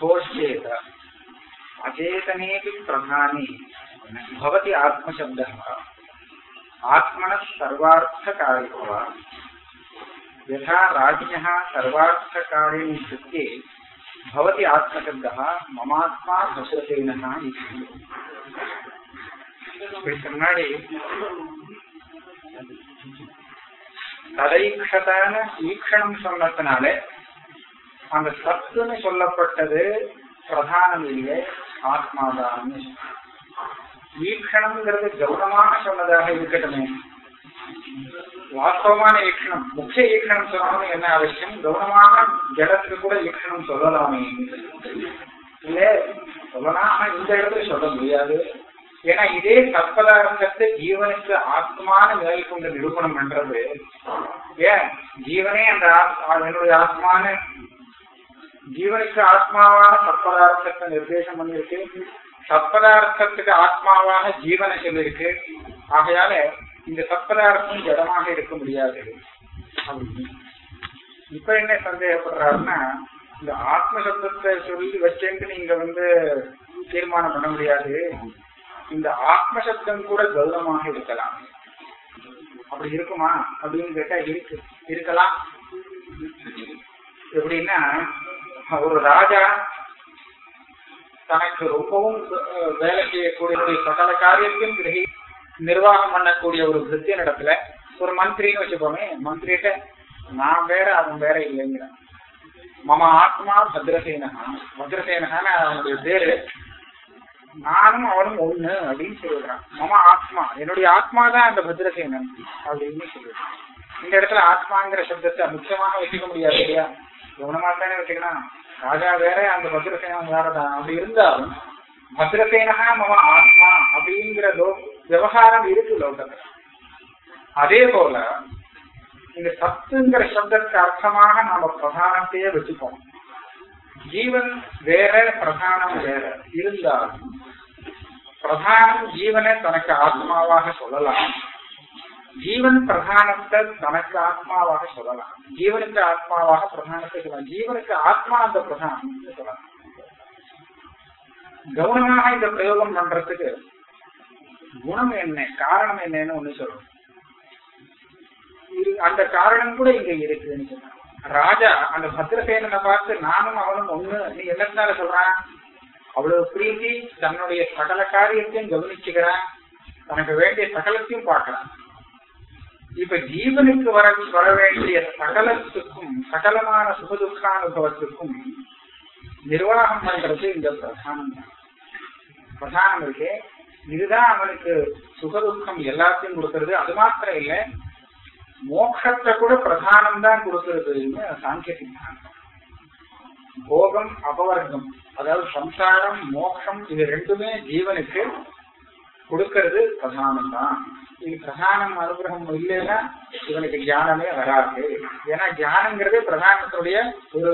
घोष्येत अचेतने प्रधाने भवति आत्मशब्दः आत्मनः सर्वार्थकारिको वा भवति आत्मशब्दः ममात्मा भस्रसेनः इति कन्नडे ತದೈಕ್ಷತಾನ அந்த சத்துன்னு சொல்லப்பட்டது பிரதானம் இல்லையே ஆத்மாதான் ஈக்ஷணம்ங்கிறது கௌரவமாக சொன்னதாக இருக்கட்டுமே. வாஸ்தவமான ஈக்ஷணம் முக்கிய ஈக்ஷணம் சொல்லணும் என்ன அவசியம்? கௌனமான ஜடத்துக்கு கூட ஈக்ஷணம் சொல்லலாமே. இல்ல சொல்லலாம் ஆனா இந்த இடத்துல சொல்ல முடியாது. ஏன்னா இதே தற்பதார்த்தத்தை ஜீவனுக்கு ஆத்மான நிலை கொண்டு நிரூபணம் பண்றது. ஏன்? ஜீவனே அந்த என்னுடைய ஆத்மான ஜீவனுக்கு ஆத்மாவான தற்பதார்த்தத்தை நிர்தேசம் பண்ணிருக்கு தற்பதார்த்தத்துக்கு ஆத்மாவான ஜீவனை சொல்லிருக்கு ஆகையால இந்த தற்பதார்த்தம் ஜடமாக இருக்க முடியாது. அப்படின்னு. இப்ப என்ன சந்தேகப்படுறாருன்னா இந்த ஆத்ம சப்தத்தை சொல்லி வச்சேன்ட்டு நீங்க வந்து தீர்மானம் பண்ண முடியாது. இந்த ஆத்ம சப்தம் கூட கௌரவமாக இருக்கலாம். அப்படி இருக்குமா? அப்படின்னு கேட்டா இருக்கு. இருக்கலாம். எப்படின்னா ஒரு ராஜா தனக்கு ரொம்பவும் வேலை செய்யக்கூடிய சகல காரியத்தையும் கிரகி நிர்வாகம் பண்ணக்கூடிய ஒரு இடத்துல ஒரு மந்திரின்னு வச்சுப்போமே மந்திரிட்ட நான் வேற அவன் வேற இல்லைங்கிற மம ஆத்மா பத்ரசேனகா. பத்ரசேனகான்னு அவனுடைய பேரு. நானும் அவனும் ஒண்ணு அப்படின்னு சொல்லிடுறான் மம ஆத்மா. என்னுடைய ஆத்மா தான் அந்த பத்ரசேனன் அப்படின்னு சொல்லிடுறான் இந்த இடத்துல ஆத்மாங்கிற சப்தத்தை முக்கியமாக வச்சுக்க முடியாது இல்லையா? கவனமா தானே வச்சுக்கணும் ராஜா வேற அந்த பத்ரசேனன் வேறதான் அப்படி இருந்தாலும் பத்ரசேனகா மம ஆத்மா அப்படிங்கிற விவகாரம் இருக்கு லோகத்துல. அதே போல இந்த சத்துங்கிற சப்தத்துக்கு அர்த்தமாக நாம பிரதானத்தையே வச்சுப்போம். ஜீவன் வேற பிரதானம் வேற. இருந்தாலும் பிரதானம் ஜீவனை தனக்கு ஆத்மாவாக சொல்லலாம். ஜீவன் பிரதானத்தை தனக்கு ஆத்மாவாக சொல்லலாம். ஜீவனுக்கு ஆத்மாவாக பிரதானத்தை சொல்லலாம். ஜீவனுக்கு ஆத்மா அந்த பிரதானம் சொல்லலாம். கவனமாக இந்த பிரயோகம் பண்றதுக்கு குணம் என்ன? காரணம் என்னன்னு ஒண்ணு சொல்லணும். அந்த காரணம் கூட இங்க இருக்குன்னு சொன்னாங்க. ராஜா அந்த பத்திரசேனனை பார்த்து நானும் அவனும் ஒண்ணு. நீ என்னத்தால சொல்றான் அவ்வளவு பிரீத்தி தன்னுடைய சகல காரியத்தையும் கவனிச்சுக்கிறான். தனக்கு வேண்டிய சகலத்தையும் பார்க்கிறான். இப்ப ஜீவனுக்கு வர வர வேண்டிய சகலத்துக்கும் சகலமான சுகதுக்கானுபவத்துக்கும் நிர்வாகம் பண்றது இந்த பிரதானம். தான் பிரதானம் இருக்கு இதுதான் அவனுக்கு சுகதுக்கம் எல்லாத்தையும் கொடுக்கறது. அது மாத்திரம் இல்ல மோட்சத்தை கூட பிரதானம் தான் கொடுக்கறதுன்னு சாங்கிய சித்தாந்தம் போகம் அபவர்க்கம் அதாவது சம்சாரம் மோட்சம் இது ரெண்டுமே ஜீவனுக்கு கொடுக்கறது பிரதானம் தான் இது பிரதானம் அனுகிரகம் இல்லைன்னா இவனுக்கு ஞானமே வராது. ஏன்னா ஞானங்கிறது பிரதானத்துடைய ஒரு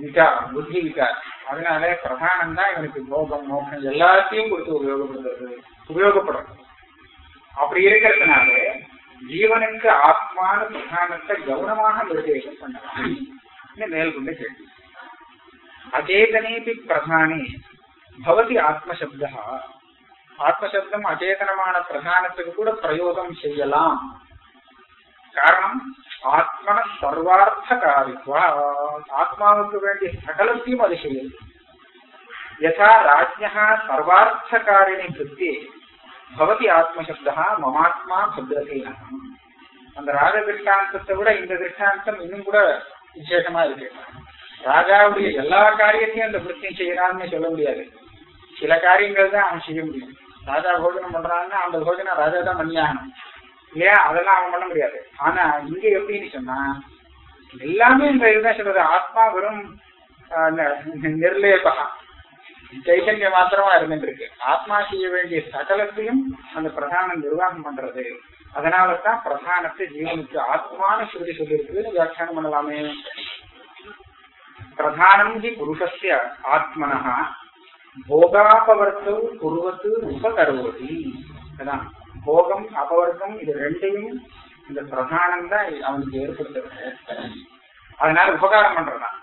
விகார் புத்தி விகார் அதனால பிரதானம் தான் இவனுக்கு போகம் மோகம் எல்லாத்தையும் கொடுத்து உபயோகப்படுத்துறது உபயோகப்படும். அப்படி இருக்கிறதுனால ஜீவனுக்கு ஆத்மான பிரதானத்தை கவனமாக நிர்தேசம் பண்ணலாம். மேல்கொண்டு கேள்வி. அச்சேதனேபி பிரதானே பவதி ஆத்மசப்தா ஆத்மசப்தம் அச்சேதனமான பிரதானத்துக்கு கூட பிரயோகம் செய்யலாம். காரணம் ஆத்மன சர்வார்த்த காரித்வா. ஆத்மாவுக்கு வேண்டிய சகலத்தையும் அது செய்யும். யதா ராஜ்யா சர்வார்த்த காரிணி கிருத்தி பவதி ஆத்மசப்தா மமாத்மா பத்ரசேனா. அந்த ராஜ திருஷ்டாந்தத்தை விட இந்த திருஷ்டாந்தம் இன்னும் கூட விசேஷமா இருக்கு. ராஜாவுடைய எல்லா காரியத்தையும் அந்த விருத்தியும் செய்யறான்னு சொல்ல முடியாது. சில காரியங்கள் தான் அவன் செய்ய முடியும். ராஜா போஜனம் பண்றான்னா அந்த போஜனம் ராஜா தான் பண்ணியாகணும். இல்லையா? அதெல்லாம் அவன் பண்ண முடியாது. ஆனா இங்க எப்படின்னு சொன்னா எல்லாமே இந்த இதுதான் சொல்றது. ஆத்மா வெறும் நிர்லேபா சைதன்யம் மாத்திரமா இருந்துட்டு இருக்கு ஆத்மா செய்ய வேண்டிய சகலத்தையும் அந்த பிரதானம் நிர்வாகம் பண்றது. அதனாலதான் பிரதானத்தை ஜீவனுக்கு ஆத்மான ஸ்ருதி சொல்லியிருக்குன்னு வியாக்கியானம் பண்ணலாமே. பிரதானம் ஹி புருஷஸ்ய ஆத்மனः போகாபவர்த்தம் குருவத்து உபகரோதி. அதான் போகம் அபவர்க்கம் இது ரெண்டையும் இந்த பிரதானம் தான் அவனுக்கு ஏற்படுத்துறது. அதனால உபகாரம் பண்றதான்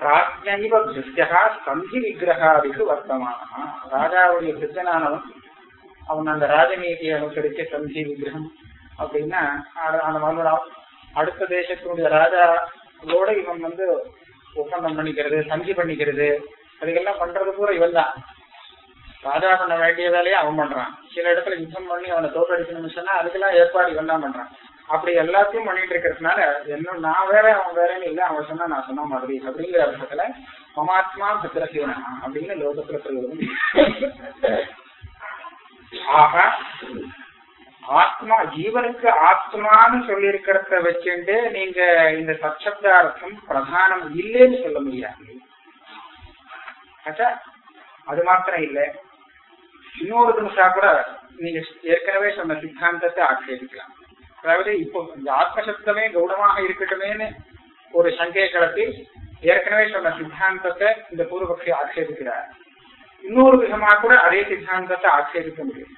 ராஜ்யைவ பிருத்தியா சந்தி விக்கிரகாதிக்கு வர்த்தமானா ராஜாவுடைய பிருத்தனானவன் அவன் அந்த ராஜநீதியை அனுசரிச்சு சந்தி விக்கிரகம் அப்படின்னா அந்த மகளோட அடுத்த தேசத்தினுடைய ராஜாவோட இவன் வந்து ஒப்பந்தம் பண்ணிக்கிறது சந்தி பண்ணிக்கிறது அதுக்கெல்லாம் பண்றது பூரா இவன் தான் ராஜா பண்ண வேண்டியதாலேயே அவன் பண்றான். சில இடத்துல யுத்தம் பண்ணி அவனை தோற்கடிக்கணும்னு சொன்னா அதுக்கெல்லாம் ஏற்பாடு இவன் தான் பண்றான். அப்படி எல்லாத்தையும் பண்ணிட்டு இருக்கிறதுனால என்ன நான் வேற அவன் வேறன்னு இல்லை. அவன் சொன்னா நான் சொன்ன மாதிரி அப்படிங்கிற அர்த்தத்துல மமாத்மா பத்திரசேனா அப்படின்னு லோகத்துல சொல்லுவது ஆக ஆத்மா ஜீவனுக்கு ஆத்மான்னு சொல்லி இருக்கிறத வச்சுட்டு நீங்க இந்த சச்சப்தார்த்தம் பிரதானம் இல்லைன்னு சொல்ல முடியாது. ஆச்சா அது மாத்திரம் இல்லை. இன்னொரு நிமிஷம் கூட நீங்க ஏற்கனவே சொன்ன சித்தாந்தத்தை ஆட்சேபிக்கலாம். அதாவது இப்போ இந்த ஆத்மசப்தமே கௌடமாக இருக்கட்டுமேன்னு ஒரு சங்கையை கிளப்பி ஏற்கனவே சொன்ன சித்தாந்தத்தை இந்த பூர்வபக்ஷி ஆட்சேபிக்கிறார். இன்னொரு விதமா கூட அதே சித்தாந்தத்தை ஆட்சேபிக்க முடியும்.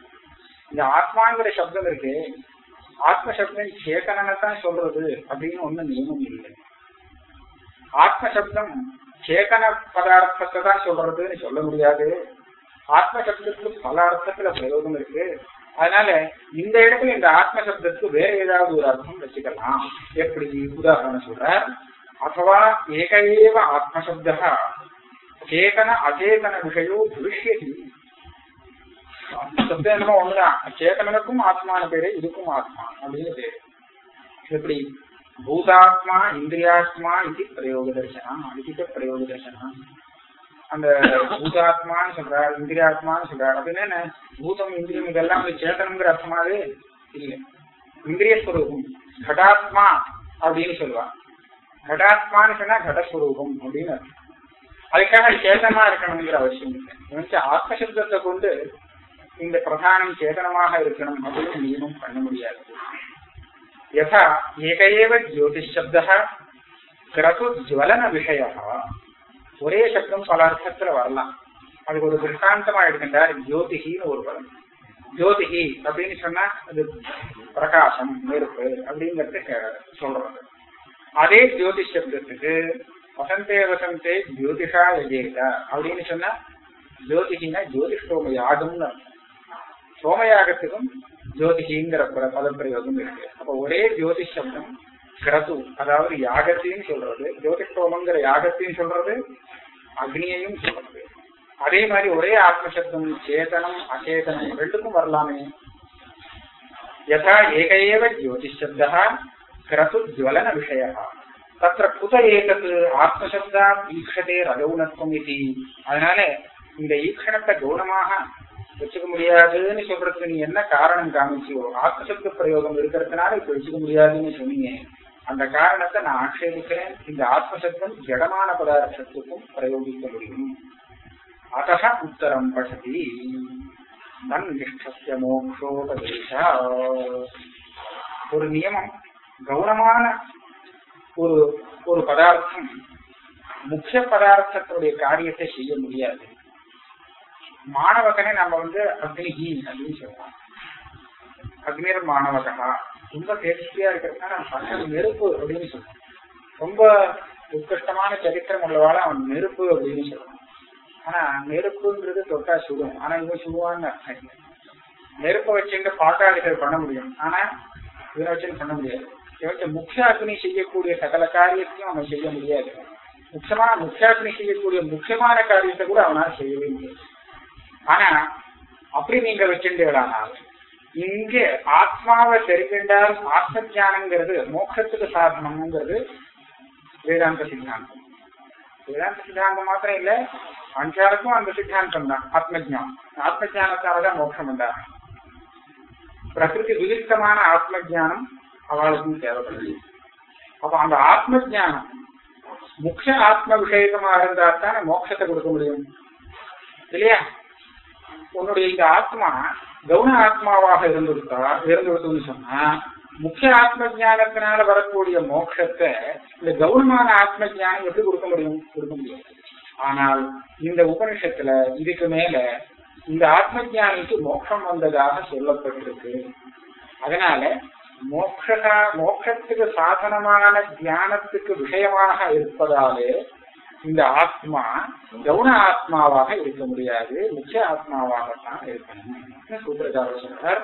இந்த ஆத்மாங்கிற சப்தம் இருக்கு. ஆத்ம சப்தம் தான் சொல்றது அப்படின்னு ஒண்ணு நியமம் இல்லை. ஆத்ம சப்தம் சேத்தன பதார்த்தத்தை தான் சொல்றதுன்னு சொல்ல முடியாது. ஆத்ம சப்தத்துக்கு பல அர்த்தத்துல பிரயோகம் இருக்கு. அதனால இந்த இடத்துல இந்த ஆத்ம சப்தத்துக்கு வேற ஏதாவது ஒரு அர்த்தம் வச்சுக்கலாம். எப்படி? உதாரணம் சொல்றார். அथवा ஏக ஏவ ஆத்மசப்தா சேதன அச்சேதன விஷயோ புருஷ்யதி சப்தம் என்னமோ ஒண்ணுதான். சேதனனுக்கும் ஆத்மான பேரு இதுக்கும் ஆத்மா அப்படின்னு பேரு. எப்படி? பூதாத்மா இந்திரியாத்மா இது பிரயோக தர்சனம் அடிக்கிட்ட பிரயோக தர்சனம் அந்த பூதாத்மான்னு சொல்றார் இந்திரியாத்மான்னு சொல்றாரு. அப்படின்னு என்ன பூதம் இந்திரியம் இதெல்லாம் வந்து சேதனங்கிற அர்த்தமாவே இல்லை. இந்திரிய ஸ்வரூபம் கடாத்மா அப்படின்னு சொல்லுவா கடாத்மான்னு சொன்னா கடஸ்வரூபம் அப்படின்னு அர்த்தம். அதுக்காக சேதனமா இருக்கணுங்கிற அவசியம் இல்லை. ஆத்மசப்தத்தை கொண்டு இந்த பிரதானம் சேதனமாக இருக்கணும் அப்படின்னு நியமம் பண்ண முடியாது. यथा एक एव ज्योतिश्शब्दः சப்தா கிரது ஒரே சப்தம் பல அர்த்தத்துல வரலாம். அதுக்கு ஒரு திருஷ்டாந்தமா எடுக்கின்றார் ஜோதிகின்னு ஒரு பதம். ஜோதிகி அப்படின்னு சொன்னா அது பிரகாசம் நெருப்பு அப்படிங்கறது சொல்றது அதே ஜோதிஷ் சப்தத்துக்கு வசந்தே வசந்தே ஜோதிஷா யஜேதா அப்படின்னு சொன்னா ஜோதிகின்னா ஜோதிஷ் சோம யாகம்னு அர்த்தம். சோமயாகத்துக்கும் ஜோதிஷிங்கிற பத- பதப்பிரயோகம் இருக்கு. அப்ப ஒரே ஜோதிஷ் சப்தம் கிரது அதாவது யாகத்தையும் சொல்றது ஜோதிஷ்டோமங்கிற யாகத்தையும் சொல்றது அக்னியையும் சொல்றது. அதே மாதிரி ஒரே ஆத்மசப்தம் சேதனம் அச்சேதனம் ரெண்டுக்கும் வரலாமே. யதா ஏக ஏவ ஜோதிஷப்தா கிரது ஜுவலன விஷய தத்திர குத ஏகத்து ஆத்மசப்தா ஈக்ஷதே ரகவுனத்துவம் இது. அதனால இந்த ஈக்ஷணத்தை கௌனமாக வச்சுக்க முடியாதுன்னு சொல்றதுக்கு நீ என்ன காரணம் காமிச்சியோ? ஆத்மசப்த பிரயோகம் இருக்கிறதுனால இப்ப வச்சுக்க முடியாதுன்னு சொன்னீங்க. அந்த காரணத்தை நான் ஆட்சேபிக்கிறேன். இந்த ஆத்மசப்தம் ஜடமான பதார்த்தத்துக்கும் பிரயோகிக்க முடியும். அத்தக உத்தரம் பசதி தன் நிஷ்டஸ்ய மோக்ஷோபதேச ஒரு நியமம் கௌனமான ஒரு ஒரு பதார்த்தம் முக்கிய பதார்த்தத்தினுடைய காரியத்தை செய்ய முடியாது. மாணவகனை நம்ம வந்து அக்னிஹி அப்படின்னு சொல்லலாம் அக்னியர் மாணவகா ரொம்ப தேர்ச்சியா இருக்கிறதுனால அவன் நெருப்பு அப்படின்னு சொல்லலாம் ரொம்ப உத்கஷ்டமான சரித்திரம் உள்ளவால அவன் நெருப்பு அப்படின்னு சொல்லலாம் ஆனா நெருப்புன்றது தொட்டா சுடும். ஆனா இவன் சுடுவான்னு அர்த்தம் இல்லை. நெருப்பை வச்சுட்டு பாட்டாளிகள் பண்ண முடியும். ஆனா இவனை வச்சு பண்ண முடியாது. இவனுக்கு முக்கிய அக்னி செய்யக்கூடிய சகல காரியத்தையும் அவன் செய்ய முடியாது. முக்கியமான அக்னி செய்யக்கூடிய முக்கியமான காரியத்தை கூட அவனால செய்யவே முடியாது. ஆனா அப்படி நீங்க வச்சுட்டீங்களானால் இங்க ஆத்மாவை தெரிஞ்சின்றால் ஆத்ம தியானங்கிறது மோட்சத்துக்கு சாதனம்ங்கிறது வேதாந்த சித்தாந்தம். வேதாந்த சித்தாந்தம் மாத்திரம் இல்ல அஞ்சாருக்கும் அந்த சித்தாந்தம் தான் ஆத்ம ஜானம் ஆத்ம ஜானத்தாலதான் மோட்சம் உண்டாகும் பிரகிருதி விருத்தமான ஆத்ம ஜானம் அவளுக்கும் தேவைப்படுது. அப்ப அந்த ஆத்ம ஜானம் முக்கிய ஆத்ம விஷயமா இருந்தா தானே மோட்சத்தை கொடுக்க முடியும்? இல்லையா? உன்னுடைய இந்த ஆத்மா கவுன ஆத்மாவாக இருந்துவிட்டா இருந்துருத்துன்னு சொன்னா முக்கிய ஆத்ம ஜானத்தினால வரக்கூடிய மோட்சத்தை இந்த கவுனமான ஆத்ம ஜானம் எப்படி கொடுக்க முடியும்? கொடுக்க முடியாது. ஆனால் இந்த உபனிஷத்துல இதுக்கு மேல இந்த ஆத்ம ஜானிக்கு மோட்சம் வந்ததாக சொல்லப்பட்டிருக்கு. அதனால மோக்ஷா மோட்சத்துக்கு சாதனமான தியானத்துக்கு விஷயமாக இருப்பதாலே இந்த ஆத்மா கவுன ஆத்மாவாக இருக்க முடியாது முக்கிய ஆத்மாவாகத்தான் இருக்கணும். சூத்திரக்காரர் சொல்றார்?